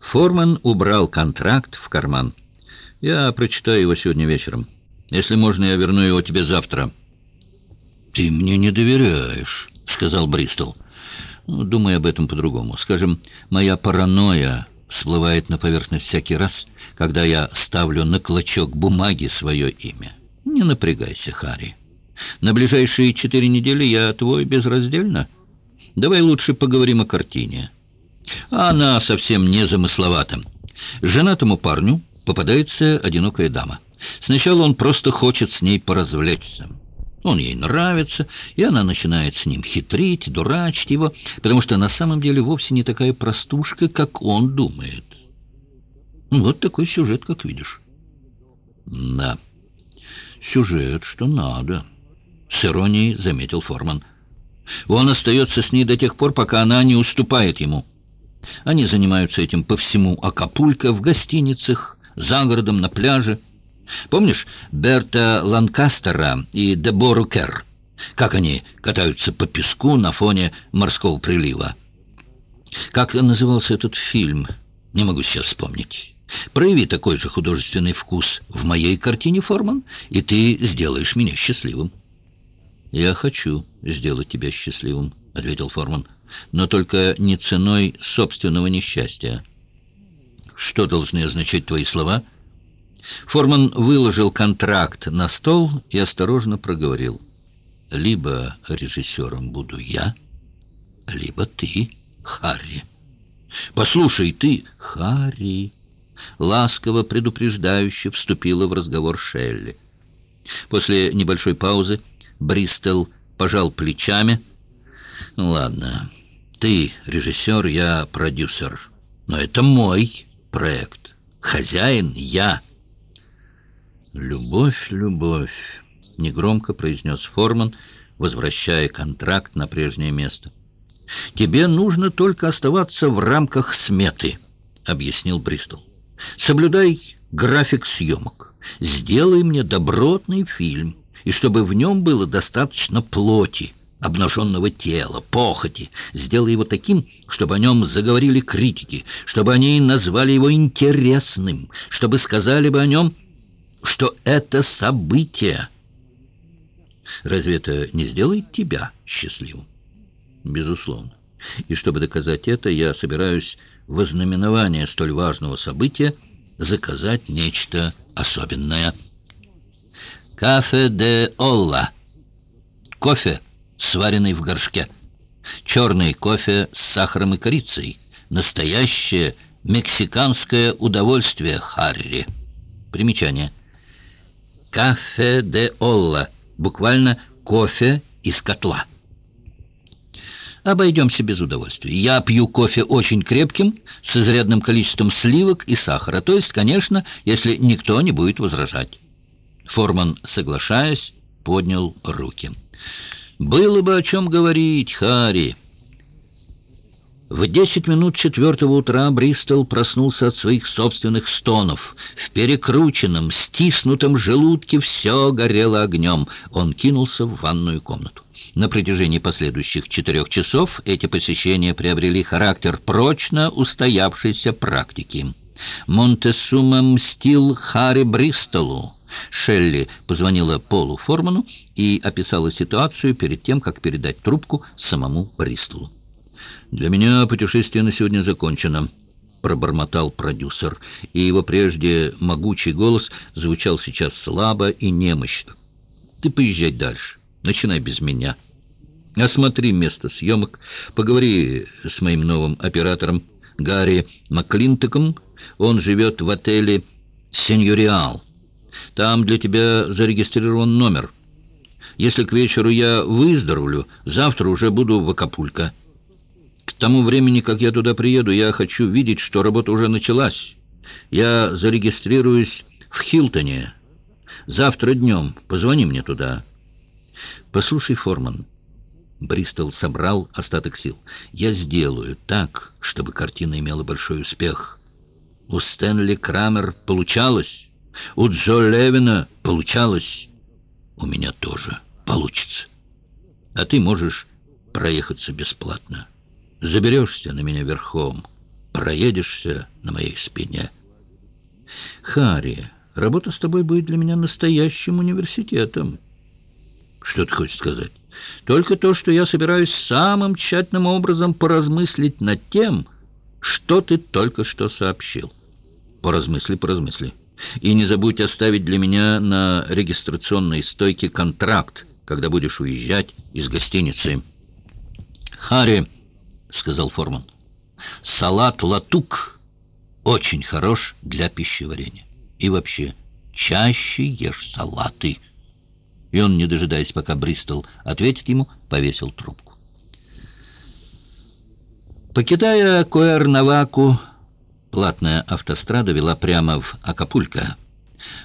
Форман убрал контракт в карман. «Я прочитаю его сегодня вечером. Если можно, я верну его тебе завтра». «Ты мне не доверяешь», — сказал Бристол. Ну, думай об этом по-другому. Скажем, моя паранойя всплывает на поверхность всякий раз, когда я ставлю на клочок бумаги свое имя. Не напрягайся, Харри. На ближайшие четыре недели я твой безраздельно. Давай лучше поговорим о картине. Она совсем не замысловата. Женатому парню попадается одинокая дама. Сначала он просто хочет с ней поразвлечься. Он ей нравится, и она начинает с ним хитрить, дурачить его, потому что на самом деле вовсе не такая простушка, как он думает. Вот такой сюжет, как видишь. Да, сюжет, что надо, с иронией заметил Форман. Он остается с ней до тех пор, пока она не уступает ему. Они занимаются этим по всему Акапулько, в гостиницах, за городом, на пляже. Помнишь Берта Ланкастера и Дебору Керр? Как они катаются по песку на фоне морского прилива? Как назывался этот фильм? Не могу сейчас вспомнить. Прояви такой же художественный вкус в моей картине, Форман, и ты сделаешь меня счастливым. «Я хочу сделать тебя счастливым», — ответил Форман, «но только не ценой собственного несчастья». «Что должны означать твои слова?» Форман выложил контракт на стол и осторожно проговорил. «Либо режиссером буду я, либо ты, Харри». «Послушай, ты, Харри!» Ласково, предупреждающе вступила в разговор Шелли. После небольшой паузы Бристол пожал плечами. «Ладно, ты режиссер, я продюсер, но это мой проект. Хозяин я». «Любовь, любовь», — негромко произнес Форман, возвращая контракт на прежнее место. «Тебе нужно только оставаться в рамках сметы», — объяснил Бристол. «Соблюдай график съемок. Сделай мне добротный фильм, и чтобы в нем было достаточно плоти» обнаженного тела, похоти. Сделай его таким, чтобы о нем заговорили критики, чтобы они назвали его интересным, чтобы сказали бы о нем что это событие. Разве это не сделает тебя счастливым? Безусловно. И чтобы доказать это, я собираюсь в ознаменование столь важного события заказать нечто особенное. Кафе де Олла. Кофе, сваренный в горшке. Черный кофе с сахаром и корицей. Настоящее мексиканское удовольствие, Харри. Примечание. «Кафе де Олла», буквально «кофе из котла». Обойдемся без удовольствия. Я пью кофе очень крепким, с изрядным количеством сливок и сахара. То есть, конечно, если никто не будет возражать. Форман, соглашаясь, поднял руки. «Было бы о чем говорить, Харри». В десять минут четвертого утра Бристол проснулся от своих собственных стонов. В перекрученном, стиснутом желудке все горело огнем. Он кинулся в ванную комнату. На протяжении последующих четырех часов эти посещения приобрели характер прочно устоявшейся практики. Монтесума мстил Харри Бристолу. Шелли позвонила Полу Форману и описала ситуацию перед тем, как передать трубку самому Бристолу. «Для меня путешествие на сегодня закончено», — пробормотал продюсер, и его прежде могучий голос звучал сейчас слабо и немощно. «Ты поезжай дальше. Начинай без меня. Осмотри место съемок, поговори с моим новым оператором Гарри Маклинтеком. Он живет в отеле «Сеньориал». Там для тебя зарегистрирован номер. Если к вечеру я выздоровлю, завтра уже буду в Акапулько». К тому времени, как я туда приеду, я хочу видеть, что работа уже началась. Я зарегистрируюсь в Хилтоне. Завтра днем. Позвони мне туда. Послушай, Форман. Бристол собрал остаток сил. Я сделаю так, чтобы картина имела большой успех. У Стэнли Крамер получалось. У Джо Левина получалось. У меня тоже получится. А ты можешь проехаться бесплатно. Заберешься на меня верхом. проедешься на моей спине. Харри, работа с тобой будет для меня настоящим университетом. Что ты хочешь сказать? Только то, что я собираюсь самым тщательным образом поразмыслить над тем, что ты только что сообщил. Поразмысли, поразмысли. И не забудь оставить для меня на регистрационной стойке контракт, когда будешь уезжать из гостиницы. «Харри», — сказал Форман, — «салат латук очень хорош для пищеварения. И вообще, чаще ешь салаты». И он, не дожидаясь, пока Бристол ответит ему, повесил трубку. Покидая Куэрнаваку, платная автострада вела прямо в Акапулько.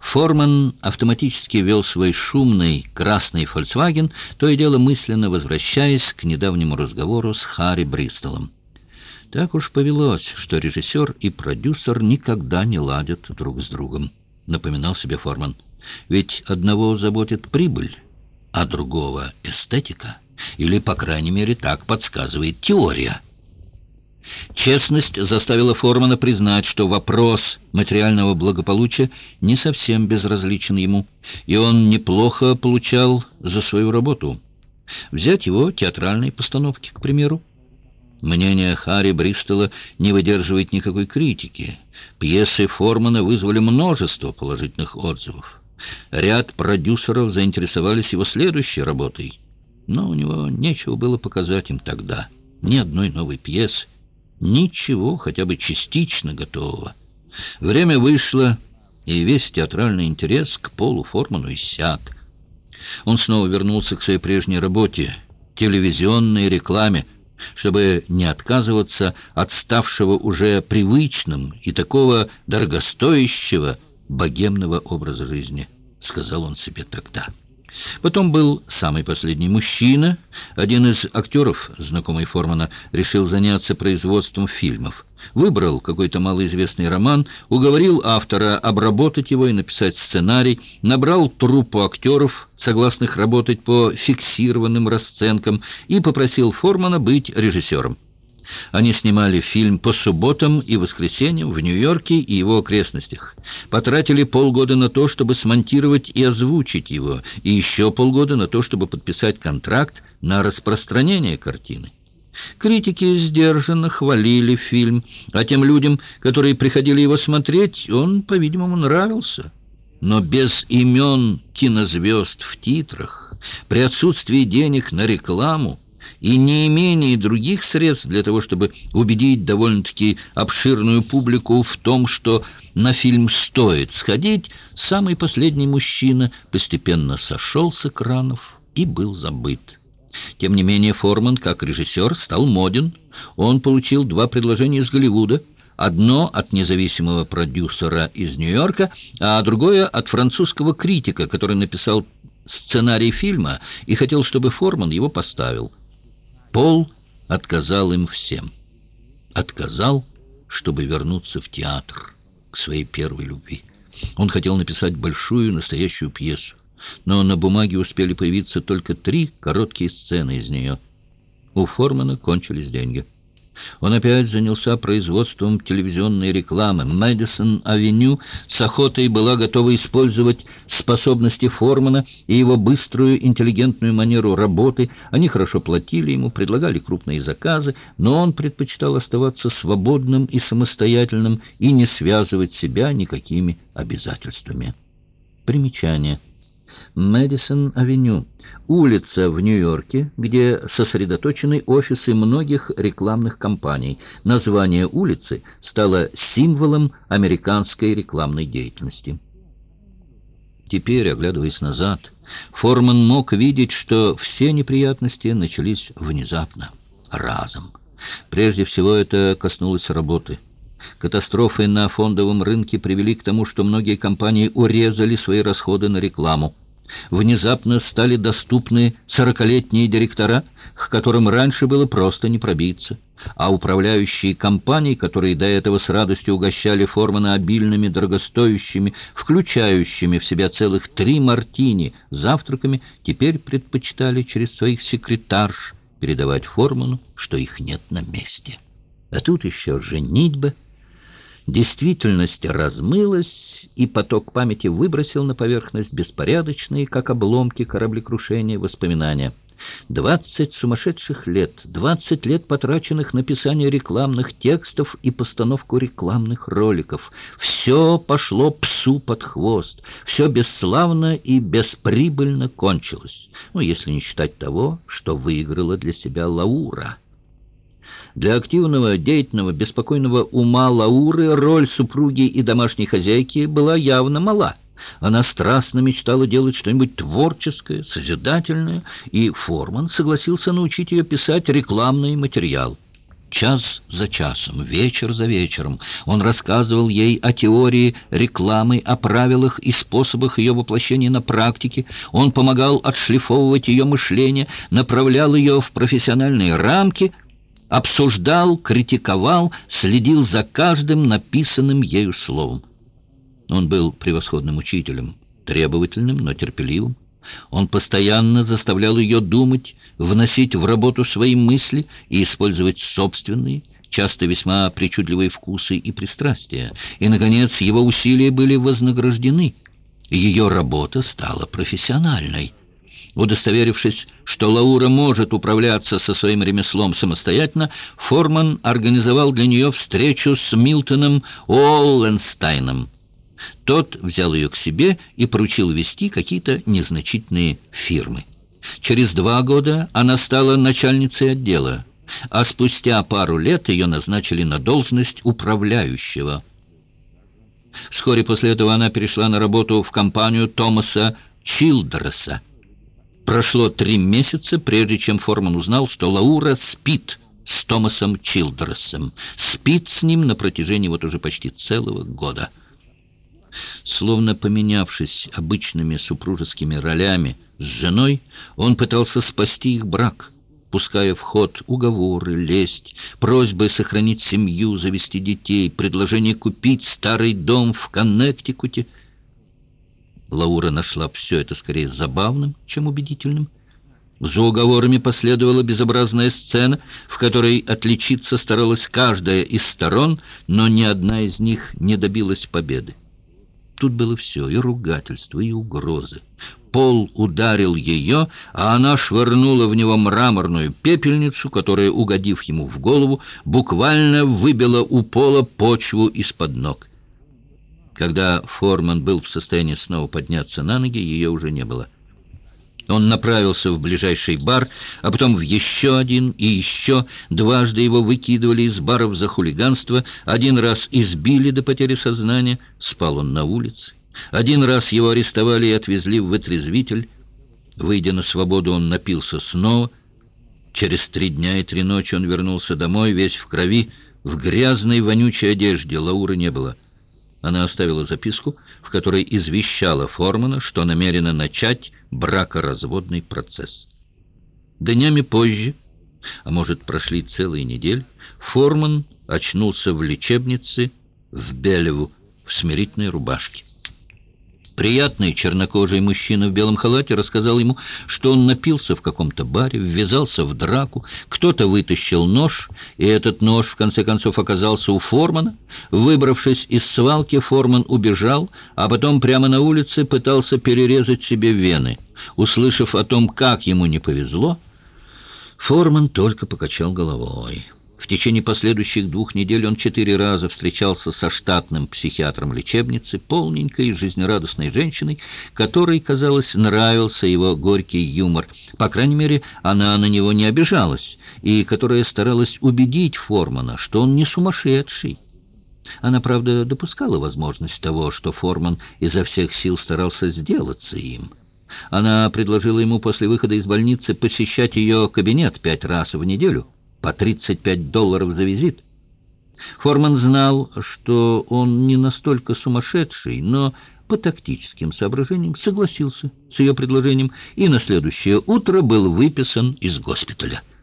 Форман автоматически вел свой шумный красный «Фольксваген», то и дело мысленно возвращаясь к недавнему разговору с Харри Бристолом. Так уж повелось, что режиссер и продюсер никогда не ладят друг с другом, напоминал себе Форман. Ведь одного заботит прибыль, а другого — эстетика. Или, по крайней мере, так подсказывает теория. Честность заставила Формана признать, что вопрос материального благополучия не совсем безразличен ему, и он неплохо получал за свою работу. Взять его театральные постановки, к примеру. Мнение Харри Бристола не выдерживает никакой критики. Пьесы Формана вызвали множество положительных отзывов. Ряд продюсеров заинтересовались его следующей работой, но у него нечего было показать им тогда. Ни одной новой пьесы, ничего хотя бы частично готового. Время вышло, и весь театральный интерес к Полу Форману иссяк. Он снова вернулся к своей прежней работе — телевизионной рекламе, чтобы не отказываться от ставшего уже привычным и такого дорогостоящего богемного образа жизни, сказал он себе тогда. Потом был самый последний мужчина. Один из актеров, знакомый Формана, решил заняться производством фильмов. Выбрал какой-то малоизвестный роман, уговорил автора обработать его и написать сценарий, набрал труппу актеров, согласных работать по фиксированным расценкам, и попросил Формана быть режиссером. Они снимали фильм по субботам и воскресеньям в Нью-Йорке и его окрестностях. Потратили полгода на то, чтобы смонтировать и озвучить его, и еще полгода на то, чтобы подписать контракт на распространение картины. Критики сдержанно хвалили фильм, а тем людям, которые приходили его смотреть, он, по-видимому, нравился. Но без имен кинозвезд в титрах, при отсутствии денег на рекламу, и не имение других средств для того, чтобы убедить довольно-таки обширную публику в том, что на фильм стоит сходить, самый последний мужчина постепенно сошел с экранов и был забыт. Тем не менее Форман, как режиссер, стал моден. Он получил два предложения из Голливуда, одно от независимого продюсера из Нью-Йорка, а другое от французского критика, который написал сценарий фильма и хотел, чтобы Форман его поставил. Пол отказал им всем. Отказал, чтобы вернуться в театр, к своей первой любви. Он хотел написать большую настоящую пьесу, но на бумаге успели появиться только три короткие сцены из нее. У Формана кончились деньги. Он опять занялся производством телевизионной рекламы. Мэдисон-авеню с охотой была готова использовать способности Формана и его быструю интеллигентную манеру работы. Они хорошо платили ему, предлагали крупные заказы, но он предпочитал оставаться свободным и самостоятельным и не связывать себя никакими обязательствами. Примечание – Мэдисон-авеню, улица в Нью-Йорке, где сосредоточены офисы многих рекламных компаний. Название улицы стало символом американской рекламной деятельности. Теперь, оглядываясь назад, Форман мог видеть, что все неприятности начались внезапно, разом. Прежде всего это коснулось работы. Катастрофы на фондовом рынке привели к тому, что многие компании урезали свои расходы на рекламу. Внезапно стали доступны сорокалетние директора, к которым раньше было просто не пробиться. А управляющие компании, которые до этого с радостью угощали Формана обильными, дорогостоящими, включающими в себя целых три мартини завтраками, теперь предпочитали через своих секретарш передавать Форману, что их нет на месте. А тут еще женитьба. Действительность размылась, и поток памяти выбросил на поверхность беспорядочные, как обломки кораблекрушения, воспоминания. Двадцать сумасшедших лет, двадцать лет, потраченных на писание рекламных текстов и постановку рекламных роликов. Все пошло псу под хвост, все бесславно и бесприбыльно кончилось. Ну, если не считать того, что выиграла для себя Лаура. Для активного, деятельного, беспокойного ума Лауры роль супруги и домашней хозяйки была явно мала. Она страстно мечтала делать что-нибудь творческое, созидательное, и Форман согласился научить ее писать рекламный материал. Час за часом, вечер за вечером он рассказывал ей о теории рекламы, о правилах и способах ее воплощения на практике. Он помогал отшлифовывать ее мышление, направлял ее в профессиональные рамки – обсуждал, критиковал, следил за каждым написанным ею словом. Он был превосходным учителем, требовательным, но терпеливым. Он постоянно заставлял ее думать, вносить в работу свои мысли и использовать собственные, часто весьма причудливые вкусы и пристрастия. И, наконец, его усилия были вознаграждены. Ее работа стала профессиональной. Удостоверившись, что Лаура может управляться со своим ремеслом самостоятельно, Форман организовал для нее встречу с Милтоном Уолленстайном. Тот взял ее к себе и поручил вести какие-то незначительные фирмы. Через два года она стала начальницей отдела, а спустя пару лет ее назначили на должность управляющего. Вскоре после этого она перешла на работу в компанию Томаса Чилдреса. Прошло три месяца, прежде чем Форман узнал, что Лаура спит с Томасом Чилдресом. Спит с ним на протяжении вот уже почти целого года. Словно поменявшись обычными супружескими ролями с женой, он пытался спасти их брак, пуская в ход уговоры, лесть, просьбы сохранить семью, завести детей, предложение купить старый дом в Коннектикуте — Лаура нашла все это скорее забавным, чем убедительным. За уговорами последовала безобразная сцена, в которой отличиться старалась каждая из сторон, но ни одна из них не добилась победы. Тут было все, и ругательство, и угрозы. Пол ударил ее, а она швырнула в него мраморную пепельницу, которая, угодив ему в голову, буквально выбила у пола почву из-под ног. Когда Форман был в состоянии снова подняться на ноги, ее уже не было. Он направился в ближайший бар, а потом в еще один и еще. Дважды его выкидывали из баров за хулиганство. Один раз избили до потери сознания. Спал он на улице. Один раз его арестовали и отвезли в вытрезвитель. Выйдя на свободу, он напился снова. Через три дня и три ночи он вернулся домой, весь в крови, в грязной вонючей одежде. Лауры не было. Она оставила записку, в которой извещала Формана, что намерена начать бракоразводный процесс. Днями позже, а может прошли целые недели, Форман очнулся в лечебнице в Белеву в смирительной рубашке. Приятный чернокожий мужчина в белом халате рассказал ему, что он напился в каком-то баре, ввязался в драку, кто-то вытащил нож, и этот нож в конце концов оказался у Формана. Выбравшись из свалки, Форман убежал, а потом прямо на улице пытался перерезать себе вены. Услышав о том, как ему не повезло, Форман только покачал головой. В течение последующих двух недель он четыре раза встречался со штатным психиатром лечебницы, полненькой жизнерадостной женщиной, которой, казалось, нравился его горький юмор. По крайней мере, она на него не обижалась, и которая старалась убедить Формана, что он не сумасшедший. Она, правда, допускала возможность того, что Форман изо всех сил старался сделаться им. Она предложила ему после выхода из больницы посещать ее кабинет пять раз в неделю — по 35 долларов за визит. Форман знал, что он не настолько сумасшедший, но по тактическим соображениям согласился с ее предложением и на следующее утро был выписан из госпиталя.